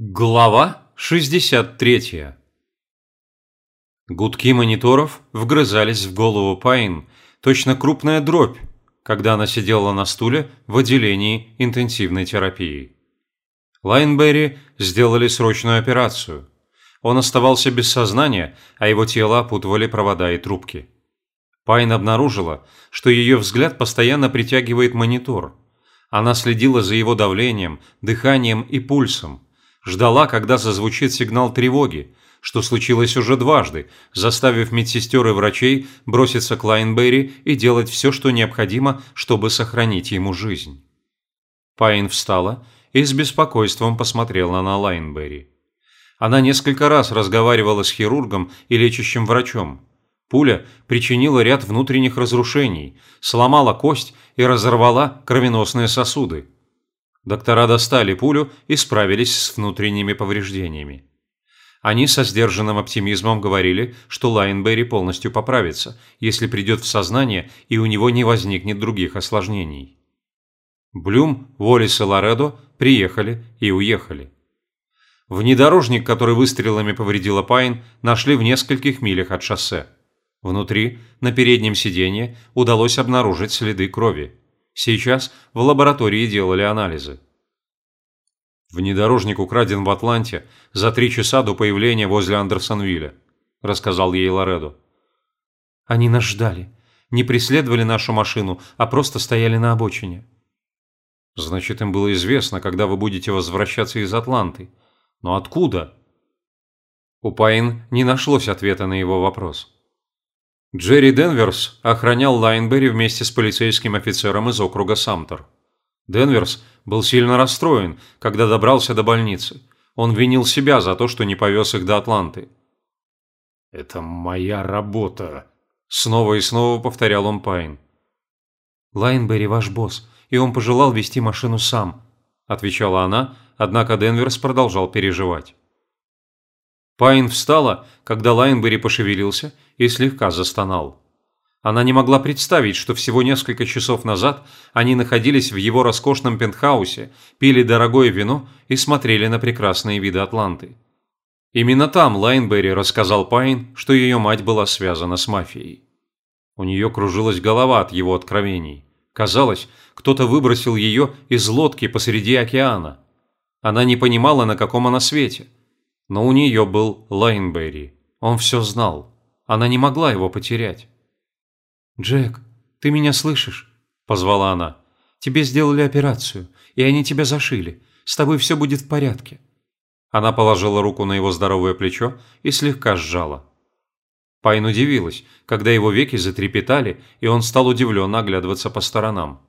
Глава 63 Гудки мониторов вгрызались в голову Пайн, точно крупная дробь, когда она сидела на стуле в отделении интенсивной терапии. Лайнберри сделали срочную операцию. Он оставался без сознания, а его тело опутывали провода и трубки. Пайн обнаружила, что ее взгляд постоянно притягивает монитор. Она следила за его давлением, дыханием и пульсом ждала, когда зазвучит сигнал тревоги, что случилось уже дважды, заставив медсестер и врачей броситься к Лайнберри и делать все, что необходимо, чтобы сохранить ему жизнь. Пайн встала и с беспокойством посмотрела на Лайнберри. Она несколько раз разговаривала с хирургом и лечащим врачом. Пуля причинила ряд внутренних разрушений, сломала кость и разорвала кровеносные сосуды. Доктора достали пулю и справились с внутренними повреждениями. Они со сдержанным оптимизмом говорили, что Лайнберри полностью поправится, если придет в сознание и у него не возникнет других осложнений. Блюм, Уоллес и Лоредо приехали и уехали. Внедорожник, который выстрелами повредила Пайн, нашли в нескольких милях от шоссе. Внутри, на переднем сиденье, удалось обнаружить следы крови. Сейчас в лаборатории делали анализы. «Внедорожник украден в Атланте за три часа до появления возле Андерсонвилля», – рассказал ей Лоредо. «Они нас ждали. Не преследовали нашу машину, а просто стояли на обочине». «Значит, им было известно, когда вы будете возвращаться из Атланты. Но откуда?» У Пайн не нашлось ответа на его вопрос. Джерри Денверс охранял Лайнберри вместе с полицейским офицером из округа Самтер. Денверс был сильно расстроен, когда добрался до больницы. Он винил себя за то, что не повез их до Атланты. «Это моя работа», – снова и снова повторял он Пайн. «Лайнберри ваш босс, и он пожелал вести машину сам», – отвечала она, однако Денверс продолжал переживать. Пайн встала, когда Лайнберри пошевелился и слегка застонал. Она не могла представить, что всего несколько часов назад они находились в его роскошном пентхаусе, пили дорогое вино и смотрели на прекрасные виды Атланты. Именно там Лайнберри рассказал Пайн, что ее мать была связана с мафией. У нее кружилась голова от его откровений. Казалось, кто-то выбросил ее из лодки посреди океана. Она не понимала, на каком она свете – но у нее был Лайнберри. Он все знал. Она не могла его потерять. «Джек, ты меня слышишь?» – позвала она. «Тебе сделали операцию, и они тебя зашили. С тобой все будет в порядке». Она положила руку на его здоровое плечо и слегка сжала. Пайн удивилась, когда его веки затрепетали, и он стал удивленно оглядываться по сторонам.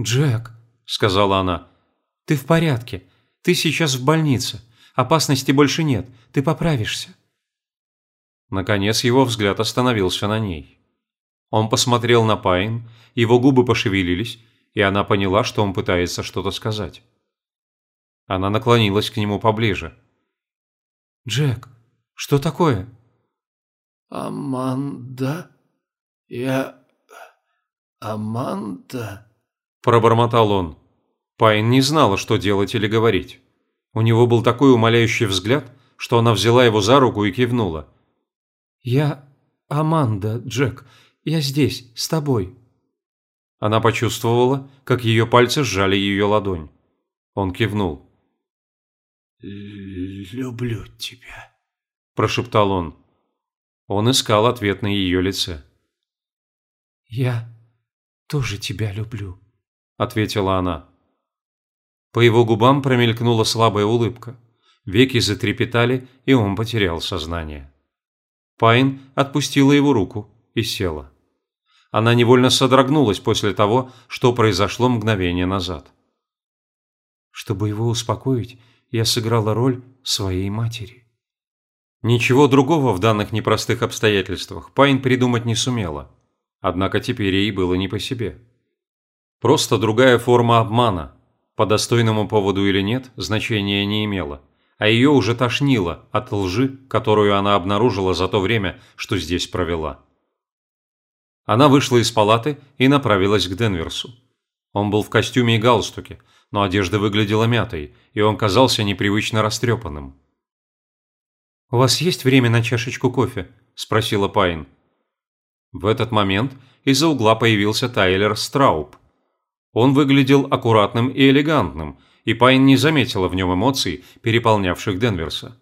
«Джек», – сказала она, – «ты в порядке. Ты сейчас в больнице. Опасности больше нет. Ты поправишься». Наконец его взгляд остановился на ней. Он посмотрел на Пайн, его губы пошевелились, и она поняла, что он пытается что-то сказать. Она наклонилась к нему поближе. «Джек, что такое?» «Аманда? Я... Аманда?» Пробормотал он. Пайн не знала, что делать или говорить. У него был такой умоляющий взгляд, что она взяла его за руку и кивнула. «Я Аманда, Джек. Я здесь, с тобой». Она почувствовала, как ее пальцы сжали ее ладонь. Он кивнул. «Люблю тебя», – прошептал он. Он искал ответ на ее лице. «Я тоже тебя люблю», – ответила она. По его губам промелькнула слабая улыбка. Веки затрепетали, и он потерял сознание. Пайн отпустила его руку и села. Она невольно содрогнулась после того, что произошло мгновение назад. Чтобы его успокоить, я сыграла роль своей матери. Ничего другого в данных непростых обстоятельствах Пайн придумать не сумела. Однако теперь ей было не по себе. Просто другая форма обмана, по достойному поводу или нет, значения не имело, а ее уже тошнило от лжи, которую она обнаружила за то время, что здесь провела. Она вышла из палаты и направилась к Денверсу. Он был в костюме и галстуке, но одежда выглядела мятой, и он казался непривычно растрепанным. «У вас есть время на чашечку кофе?» – спросила Пайн. В этот момент из-за угла появился Тайлер Страуб. Он выглядел аккуратным и элегантным, и Пайн не заметила в нем эмоций, переполнявших Денверса.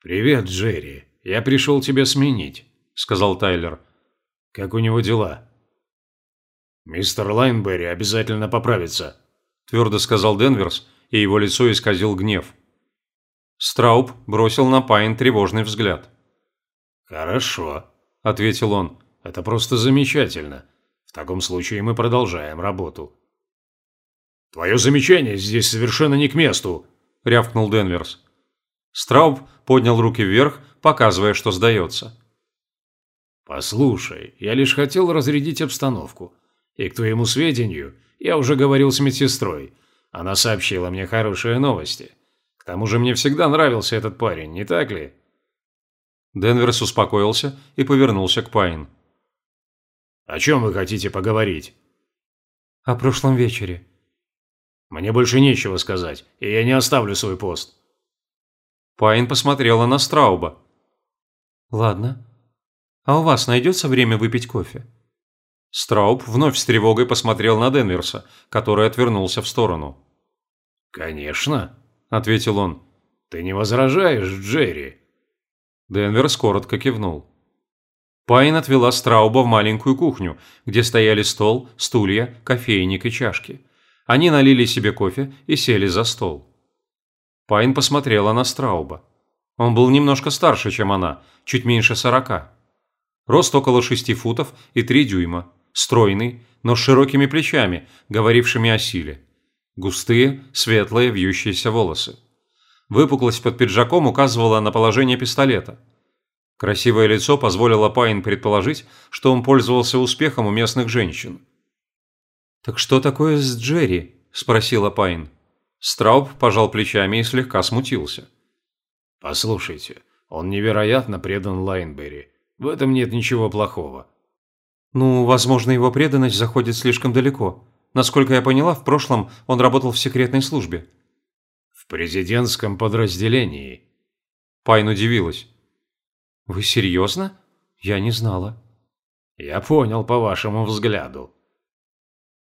«Привет, Джерри. Я пришел тебя сменить», – сказал Тайлер. «Как у него дела?» «Мистер Лайнберри обязательно поправится», – твердо сказал Денверс, и его лицо исказил гнев. Страуб бросил на Пайн тревожный взгляд. «Хорошо», – ответил он. «Это просто замечательно. В таком случае мы продолжаем работу». «Твое замечание здесь совершенно не к месту», – рявкнул Денверс. Страуб поднял руки вверх, показывая, что сдается. «Послушай, я лишь хотел разрядить обстановку. И к твоему сведению, я уже говорил с медсестрой. Она сообщила мне хорошие новости. К тому же мне всегда нравился этот парень, не так ли?» Денверс успокоился и повернулся к Пайн. «О чем вы хотите поговорить?» «О прошлом вечере». «Мне больше нечего сказать, и я не оставлю свой пост». Пайн посмотрела на Страуба. «Ладно. А у вас найдется время выпить кофе?» Страуб вновь с тревогой посмотрел на Денверса, который отвернулся в сторону. «Конечно», – ответил он. «Ты не возражаешь, Джерри?» Денверс коротко кивнул. Пайн отвела Страуба в маленькую кухню, где стояли стол, стулья, кофейник и чашки. Они налили себе кофе и сели за стол. Пайн посмотрела на Страуба. Он был немножко старше, чем она, чуть меньше сорока. Рост около шести футов и три дюйма стройный, но с широкими плечами, говорившими о силе. Густые, светлые, вьющиеся волосы. Выпуклость под пиджаком указывала на положение пистолета. Красивое лицо позволило Пайн предположить, что он пользовался успехом у местных женщин. «Так что такое с Джерри?» – спросила Пайн. Страуб пожал плечами и слегка смутился. «Послушайте, он невероятно предан Лайнберри. В этом нет ничего плохого. Ну, возможно, его преданность заходит слишком далеко. Насколько я поняла, в прошлом он работал в секретной службе. В президентском подразделении. Пайн удивилась. Вы серьезно? Я не знала. Я понял по вашему взгляду.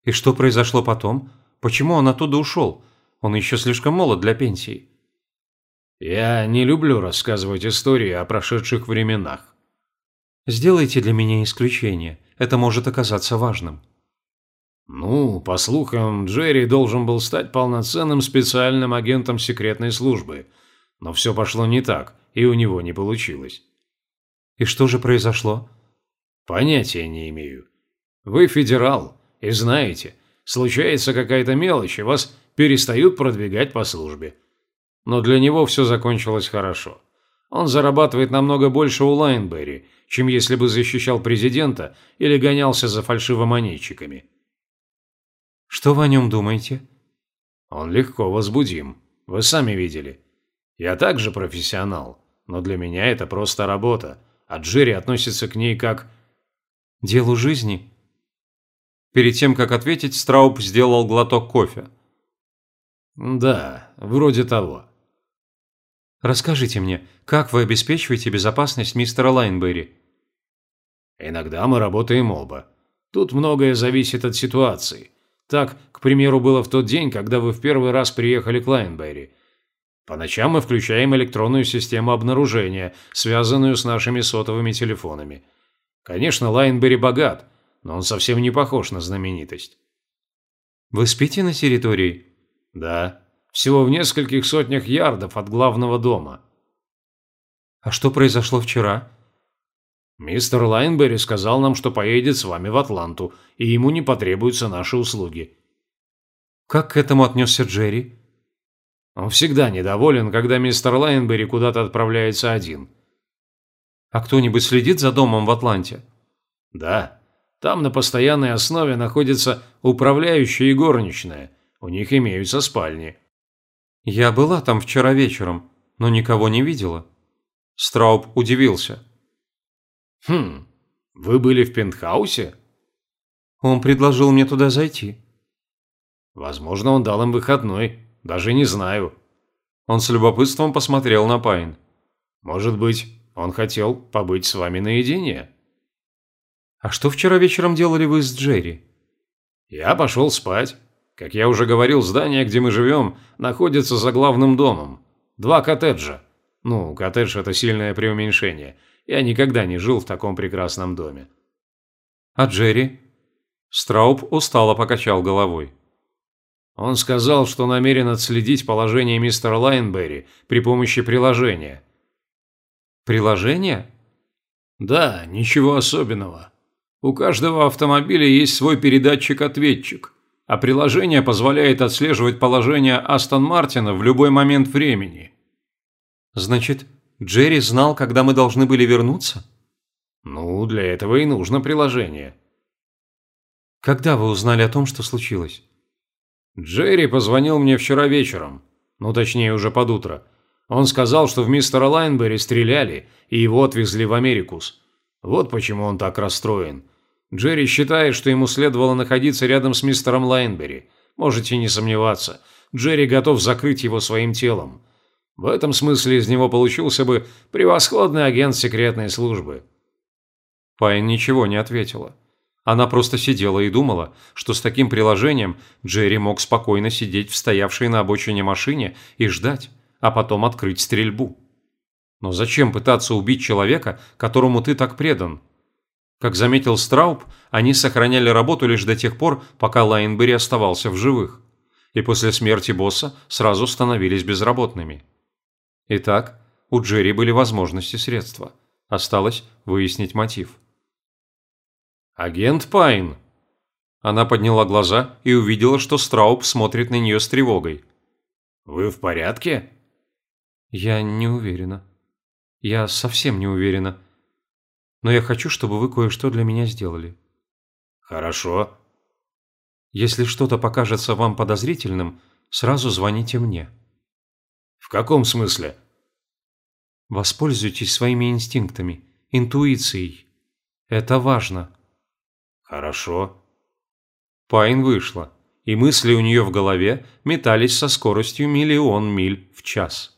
И что произошло потом? Почему он оттуда ушел? Он еще слишком молод для пенсии. Я не люблю рассказывать истории о прошедших временах. Сделайте для меня исключение. Это может оказаться важным. Ну, по слухам, Джерри должен был стать полноценным специальным агентом секретной службы. Но все пошло не так, и у него не получилось. И что же произошло? Понятия не имею. Вы федерал, и знаете, случается какая-то мелочь, и вас перестают продвигать по службе. Но для него все закончилось хорошо. Он зарабатывает намного больше у Лайнберри, чем если бы защищал президента или гонялся за фальшивомонетчиками. Что вы о нем думаете? Он легко возбудим. Вы сами видели. Я также профессионал, но для меня это просто работа, а Джерри относится к ней как... Делу жизни? Перед тем, как ответить, Страуб сделал глоток кофе. Да, вроде того. Расскажите мне, как вы обеспечиваете безопасность мистера Лайнберри? Иногда мы работаем оба. Тут многое зависит от ситуации. Так, к примеру, было в тот день, когда вы в первый раз приехали к Лайнберри. По ночам мы включаем электронную систему обнаружения, связанную с нашими сотовыми телефонами. Конечно, Лайнберри богат, но он совсем не похож на знаменитость. Вы спите на территории? Да всего в нескольких сотнях ярдов от главного дома. А что произошло вчера? Мистер Лайнберри сказал нам, что поедет с вами в Атланту, и ему не потребуются наши услуги. Как к этому отнесся Джерри? Он всегда недоволен, когда мистер Лайнберри куда-то отправляется один. А кто-нибудь следит за домом в Атланте? Да. Там на постоянной основе находится управляющая и горничная. У них имеются спальни. «Я была там вчера вечером, но никого не видела». Страуб удивился. «Хм, вы были в пентхаусе?» «Он предложил мне туда зайти». Возможно, он дал им выходной. Даже не знаю. Он с любопытством посмотрел на Пайн. Может быть, он хотел побыть с вами наедине? А что вчера вечером делали вы с Джерри? Я пошел спать. Как я уже говорил, здание, где мы живем, находится за главным домом. Два коттеджа. Ну, коттедж – это сильное преуменьшение. Я никогда не жил в таком прекрасном доме. А Джерри? Страуб устало покачал головой. Он сказал, что намерен отследить положение мистера Лайнберри при помощи приложения. Приложение? Да, ничего особенного. У каждого автомобиля есть свой передатчик-ответчик, а приложение позволяет отслеживать положение Астон Мартина в любой момент времени. Значит, Джерри знал, когда мы должны были вернуться? Ну, для этого и нужно приложение. Когда вы узнали о том, что случилось? Джерри позвонил мне вчера вечером, ну точнее уже под утро. Он сказал, что в мистера Лайнберри стреляли и его отвезли в Америкус. Вот почему он так расстроен. Джерри считает, что ему следовало находиться рядом с мистером Лайнберри. Можете не сомневаться. Джерри готов закрыть его своим телом. В этом смысле из него получился бы превосходный агент секретной службы. Пайн ничего не ответила. Она просто сидела и думала, что с таким приложением Джерри мог спокойно сидеть в стоявшей на обочине машине и ждать, а потом открыть стрельбу. Но зачем пытаться убить человека, которому ты так предан? Как заметил Страуб, они сохраняли работу лишь до тех пор, пока Лайнбери оставался в живых. И после смерти босса сразу становились безработными. Итак, у Джерри были возможности средства. Осталось выяснить мотив. «Агент Пайн!» Она подняла глаза и увидела, что Страуб смотрит на нее с тревогой. «Вы в порядке?» «Я не уверена. Я совсем не уверена. Но я хочу, чтобы вы кое-что для меня сделали». «Хорошо». «Если что-то покажется вам подозрительным, сразу звоните мне». «В каком смысле?» «Воспользуйтесь своими инстинктами, интуицией. Это важно». «Хорошо». Пайн вышла, и мысли у нее в голове метались со скоростью миллион миль в час.